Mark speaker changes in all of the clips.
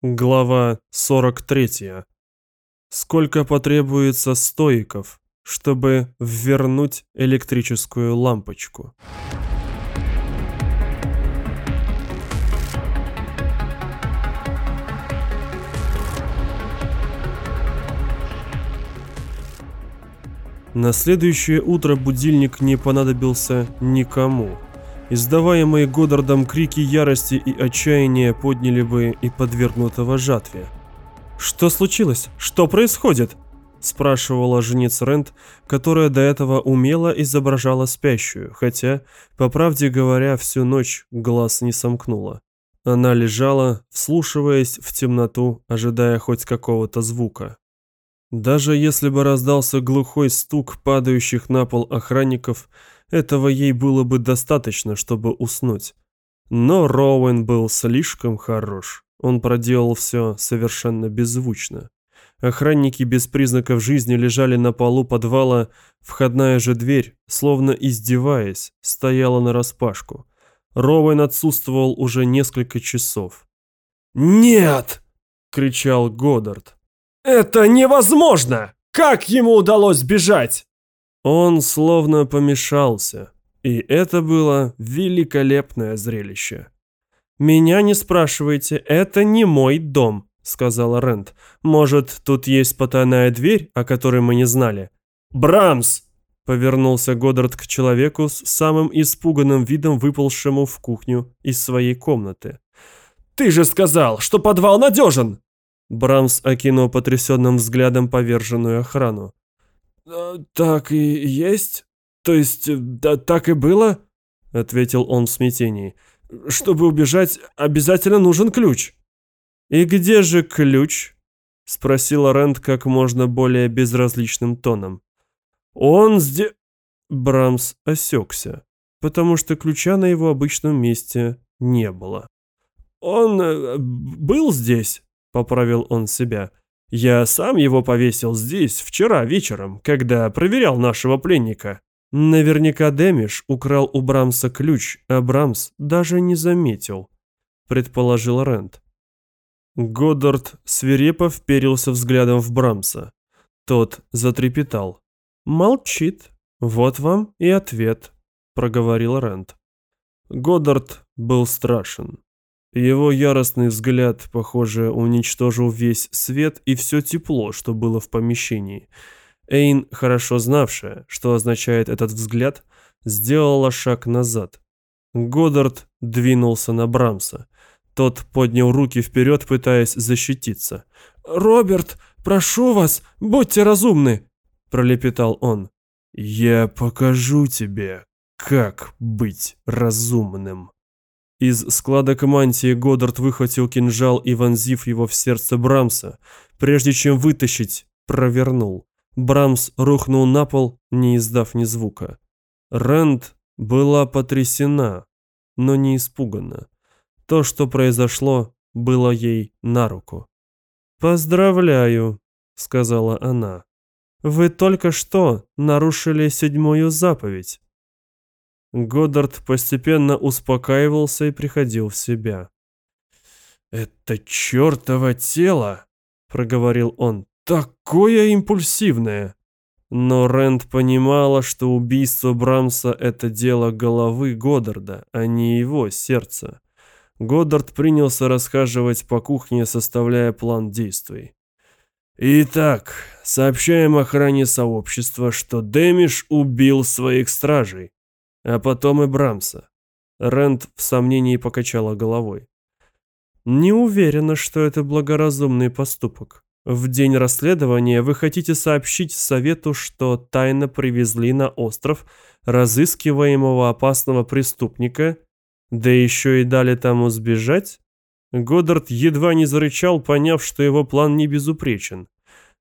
Speaker 1: Глава 43. Сколько потребуется стоиков, чтобы вернуть электрическую лампочку? На следующее утро будильник не понадобился никому. Издаваемые Годдардом крики ярости и отчаяния подняли бы и подвергнутого жатве. «Что случилось? Что происходит?» спрашивала жениц Рент, которая до этого умело изображала спящую, хотя, по правде говоря, всю ночь глаз не сомкнула. Она лежала, вслушиваясь в темноту, ожидая хоть какого-то звука. Даже если бы раздался глухой стук падающих на пол охранников, этого ей было бы достаточно, чтобы уснуть. Но Роуэн был слишком хорош. Он проделал все совершенно беззвучно. Охранники без признаков жизни лежали на полу подвала, входная же дверь, словно издеваясь, стояла нараспашку. Роуэн отсутствовал уже несколько часов.
Speaker 2: «Нет!» — кричал Годдард. «Это невозможно! Как ему удалось сбежать?»
Speaker 1: Он словно помешался, и это было великолепное зрелище. «Меня не спрашивайте, это не мой дом», — сказала Рент. «Может, тут есть потайная дверь, о которой мы не знали?»
Speaker 2: «Брамс!»
Speaker 1: — повернулся Годдард к человеку с самым испуганным видом, выползшему в кухню из своей комнаты.
Speaker 2: «Ты же сказал, что подвал надежен!»
Speaker 1: Брамс окинул потрясенным взглядом поверженную охрану.
Speaker 2: «Э, «Так и есть? То есть, да, так и было?» — ответил он в смятении. «Чтобы убежать, обязательно нужен ключ».
Speaker 1: «И где же ключ?» — спросила Рэнд как можно более безразличным тоном. «Он здесь...» Брамс осекся, потому что ключа на его обычном месте не было.
Speaker 2: «Он э, был здесь?» — поправил он себя. Я сам его повесил здесь вчера вечером, когда проверял нашего пленника.
Speaker 1: Наверняка Демиш украл у Брамса ключ, а Брамс даже не заметил, предположил Рент. Годдард свирепо вперился взглядом в Брамса. Тот затрепетал. «Молчит. Вот вам и ответ», — проговорил Рент. Годдард был страшен. Его яростный взгляд, похоже, уничтожил весь свет и все тепло, что было в помещении. Эйн, хорошо знавшая, что означает этот взгляд, сделала шаг назад. Годдард двинулся на Брамса. Тот поднял руки вперед, пытаясь защититься.
Speaker 2: «Роберт, прошу вас, будьте разумны!» – пролепетал он.
Speaker 1: «Я покажу тебе, как быть разумным». Из складок мантии Годдард выхватил кинжал и, вонзив его в сердце Брамса, прежде чем вытащить, провернул. Брамс рухнул на пол, не издав ни звука. Рэнд была потрясена, но не испугана. То, что произошло, было ей на руку. «Поздравляю», — сказала она. «Вы только что нарушили седьмую заповедь. Годдард постепенно успокаивался и приходил в себя.
Speaker 2: «Это чертово тело!» — проговорил он. «Такое импульсивное!»
Speaker 1: Но Рэнд понимала, что убийство Брамса — это дело головы Годдарда, а не его сердца. Годдард принялся расхаживать по кухне, составляя план действий.
Speaker 2: «Итак, сообщаем охране сообщества, что Дэмиш убил своих стражей
Speaker 1: а потом и Брамса. Рэнд в сомнении покачала головой. Не уверена, что это благоразумный поступок. В день расследования вы хотите сообщить совету, что тайно привезли на остров разыскиваемого опасного преступника, да еще и дали тому сбежать? Годдард едва не зарычал, поняв, что его план не безупречен.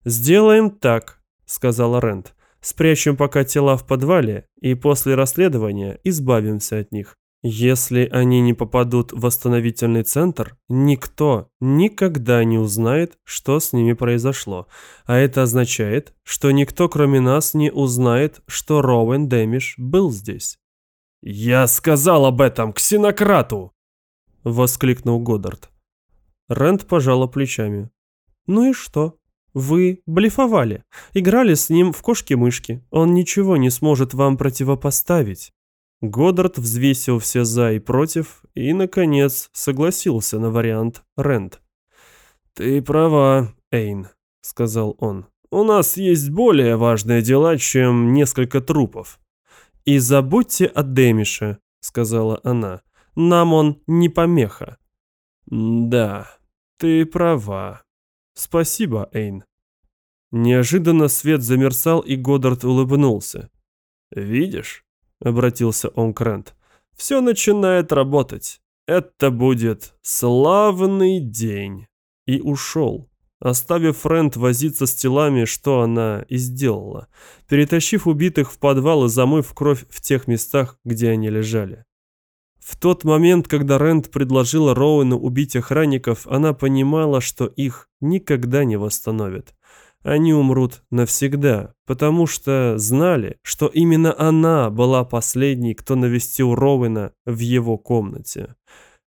Speaker 1: «Сделаем так», — сказала Рэнд. Спрячем пока тела в подвале и после расследования избавимся от них. Если они не попадут в восстановительный центр, никто никогда не узнает, что с ними произошло. А это означает, что никто кроме нас не узнает, что Роуэн Дэмиш был здесь.
Speaker 2: «Я сказал об этом ксенократу!»
Speaker 1: — воскликнул Годдард. Рэнд пожала плечами. «Ну и что? Вы блефовали, играли с ним в кошки-мышки. Он ничего не сможет вам противопоставить». Годдард взвесил все «за» и «против» и, наконец, согласился на вариант Рэнд. «Ты права, Эйн», — сказал он. «У нас есть более важные дела, чем несколько трупов». «И забудьте о Демише», — сказала она. «Нам он не помеха». «Да, ты права. Спасибо, Эйн». Неожиданно свет замерцал, и Годдард улыбнулся. «Видишь?» — обратился он к Рент. «Все начинает работать. Это будет славный день». И ушел, оставив Рент возиться с телами, что она и сделала, перетащив убитых в подвал и замыв кровь в тех местах, где они лежали. В тот момент, когда Рэнд предложила Роуэну убить охранников, она понимала, что их никогда не восстановят. Они умрут навсегда, потому что знали, что именно она была последней, кто навестил Роуэна в его комнате.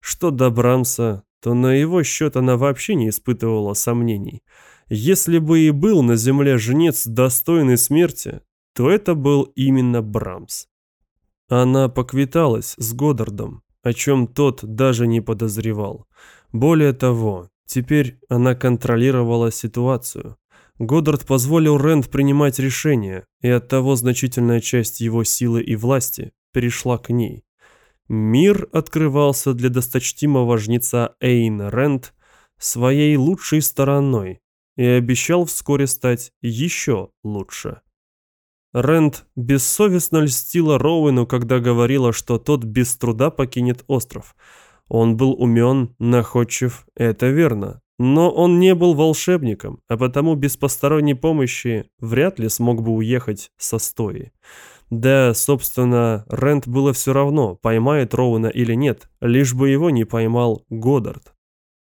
Speaker 1: Что до Брамса, то на его счет она вообще не испытывала сомнений. Если бы и был на земле жнец достойный смерти, то это был именно Брамс. Она поквиталась с Годдардом, о чем тот даже не подозревал. Более того, теперь она контролировала ситуацию. Годдард позволил Рэнд принимать решения, и оттого значительная часть его силы и власти перешла к ней. Мир открывался для досточтимого жнеца Эйн Рэнд своей лучшей стороной и обещал вскоре стать еще лучше. Рэнд бессовестно льстила Роуэну, когда говорила, что тот без труда покинет остров. Он был умен, находчив, это верно. Но он не был волшебником, а потому без посторонней помощи вряд ли смог бы уехать со стои. Да, собственно, Рэнд было все равно, поймает Роуэна или нет, лишь бы его не поймал Годдард.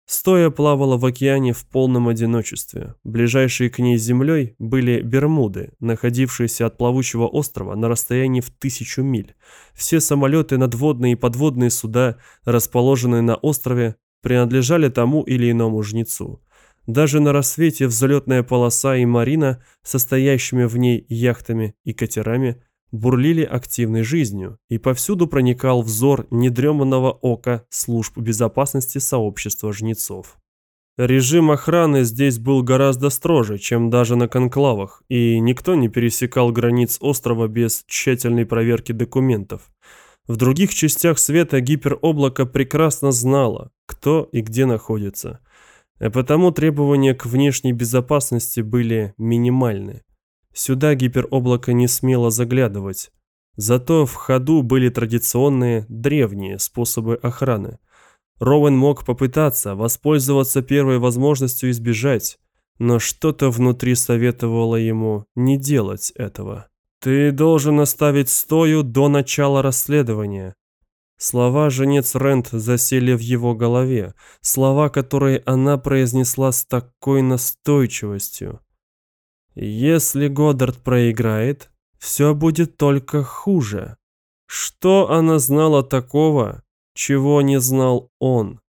Speaker 1: Стоя плавала в океане в полном одиночестве. Ближайшие к ней землей были Бермуды, находившиеся от плавучего острова на расстоянии в тысячу миль. Все самолеты, надводные и подводные суда, расположенные на острове, принадлежали тому или иному жнецу. Даже на рассвете взлетная полоса и марина, состоящими в ней яхтами и катерами, бурлили активной жизнью, и повсюду проникал взор недреманного ока служб безопасности сообщества жнецов. Режим охраны здесь был гораздо строже, чем даже на конклавах, и никто не пересекал границ острова без тщательной проверки документов. В других частях света гипероблако прекрасно знало, кто и где находится, а потому требования к внешней безопасности были минимальны. Сюда гипероблако не смело заглядывать. Зато в ходу были традиционные, древние способы охраны. Роуэн мог попытаться воспользоваться первой возможностью избежать, но что-то внутри советовало ему не делать этого. «Ты должен оставить стою до начала расследования». Слова женец Рент засели в его голове, слова, которые она произнесла с такой настойчивостью. Если Годдард проиграет, все будет только хуже. Что она знала такого, чего не знал он?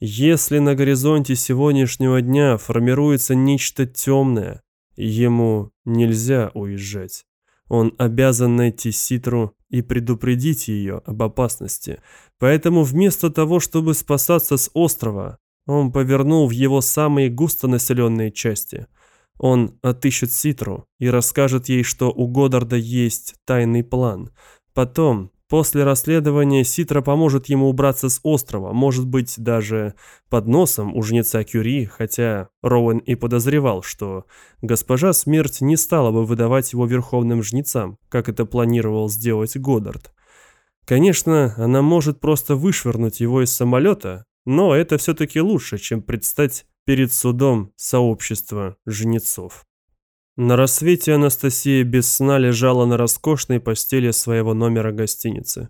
Speaker 1: Если на горизонте сегодняшнего дня формируется нечто темное, ему нельзя уезжать. Он обязан найти Ситру и предупредить ее об опасности. Поэтому вместо того, чтобы спасаться с острова, он повернул в его самые густонаселенные части – он отыщет Ситру и расскажет ей, что у Годдарда есть тайный план. Потом, после расследования, Ситра поможет ему убраться с острова, может быть, даже под носом у жнеца Кюри, хотя Роуэн и подозревал, что госпожа Смерть не стала бы выдавать его верховным жнецам, как это планировал сделать Годдард. Конечно, она может просто вышвырнуть его из самолета, но это все-таки лучше, чем предстать перед судом сообщества жнецов. На рассвете Анастасия без сна лежала на роскошной постели своего номера гостиницы.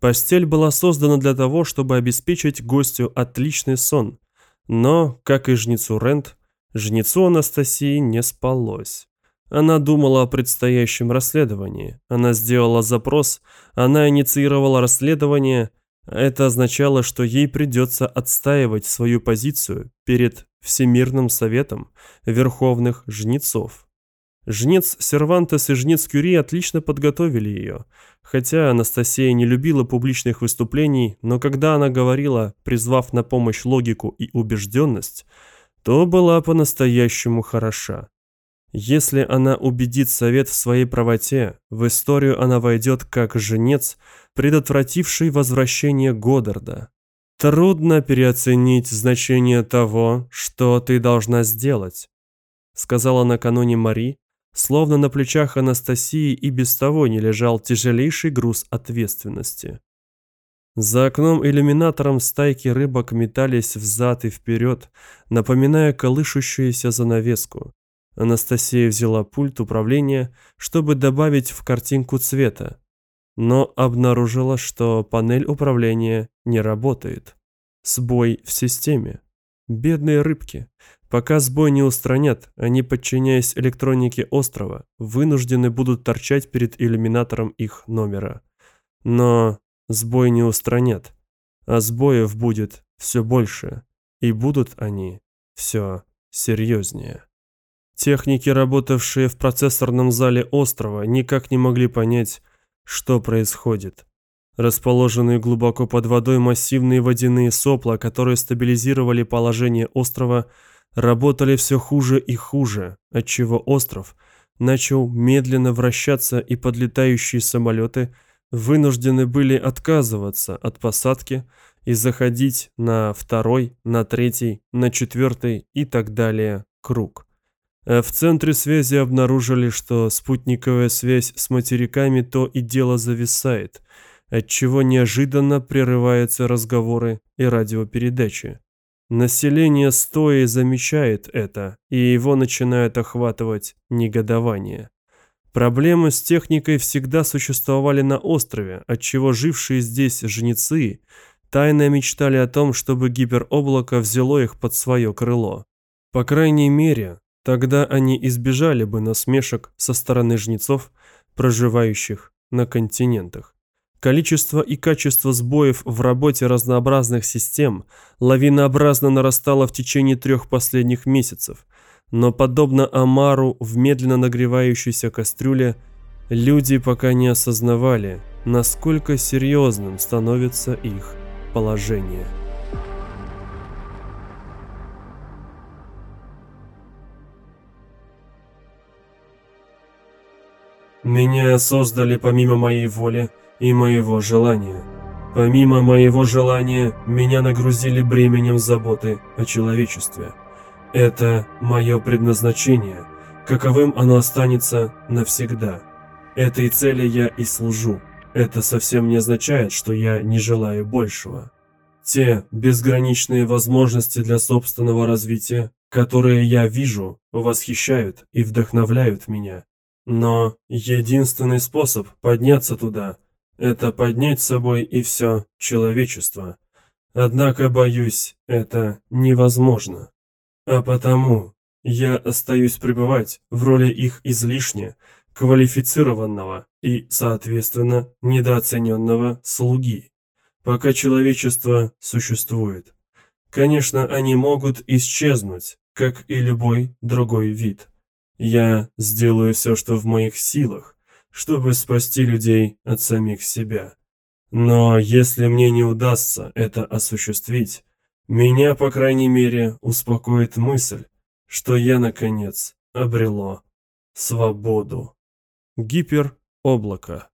Speaker 1: Постель была создана для того, чтобы обеспечить гостю отличный сон. Но, как и жнецу Рент, жнецу Анастасии не спалось. Она думала о предстоящем расследовании. Она сделала запрос, она инициировала расследование, Это означало, что ей придется отстаивать свою позицию перед Всемирным Советом Верховных Жнецов. Жнец Сервантес и жнец Кюри отлично подготовили ее. Хотя Анастасия не любила публичных выступлений, но когда она говорила, призвав на помощь логику и убежденность, то была по-настоящему хороша. Если она убедит совет в своей правоте, в историю она войдет как женец, предотвративший возвращение Годдарда. Трудно переоценить значение того, что ты должна сделать, сказала накануне Мари, словно на плечах Анастасии и без того не лежал тяжелейший груз ответственности. За окном иллюминатором стайки рыбок метались взад и вперед, напоминая колышущуюся занавеску. Анастасия взяла пульт управления, чтобы добавить в картинку цвета, но обнаружила, что панель управления не работает. Сбой в системе. Бедные рыбки. Пока сбой не устранят, они, подчиняясь электронике острова, вынуждены будут торчать перед иллюминатором их номера. Но сбой не устранят, а сбоев будет все больше, и будут они все серьезнее. Техники, работавшие в процессорном зале острова, никак не могли понять, что происходит. Расположенные глубоко под водой массивные водяные сопла, которые стабилизировали положение острова, работали все хуже и хуже, отчего остров начал медленно вращаться и подлетающие самолеты вынуждены были отказываться от посадки и заходить на второй, на третий, на четвертый и так далее круг. А в центре связи обнаружили, что спутниковая связь с материками то и дело зависает, отчего неожиданно прерываются разговоры и радиопередачи. Население стоя замечает это, и его начинает охватывать негодование. Проблемы с техникой всегда существовали на острове, отчего жившие здесь жнецы тайно мечтали о том, чтобы гипероблако взяло их под свое крыло. По крайней мере, тогда они избежали бы насмешек со стороны жнецов, проживающих на континентах. Количество и качество сбоев в работе разнообразных систем лавинообразно нарастало в течение трех последних месяцев, но подобно омару в медленно нагревающейся кастрюле, люди пока не осознавали, насколько серьезным становится их положение.
Speaker 2: Меня создали помимо моей воли и моего желания. Помимо моего желания, меня нагрузили бременем заботы о человечестве. Это мое предназначение, каковым оно останется навсегда. Этой цели я и служу. Это совсем не означает, что я не желаю большего. Те безграничные возможности для собственного развития, которые я вижу, восхищают и вдохновляют меня. Но единственный способ подняться туда – это поднять с собой и все человечество. Однако, боюсь, это невозможно. А потому я остаюсь пребывать в роли их излишне квалифицированного и, соответственно, недооцененного слуги, пока человечество существует. Конечно, они могут исчезнуть, как и любой другой вид. Я сделаю все, что в моих силах, чтобы спасти людей от самих себя. Но если мне не удастся это осуществить, меня, по крайней мере, успокоит мысль, что я, наконец, обрело свободу.
Speaker 1: Гипероблако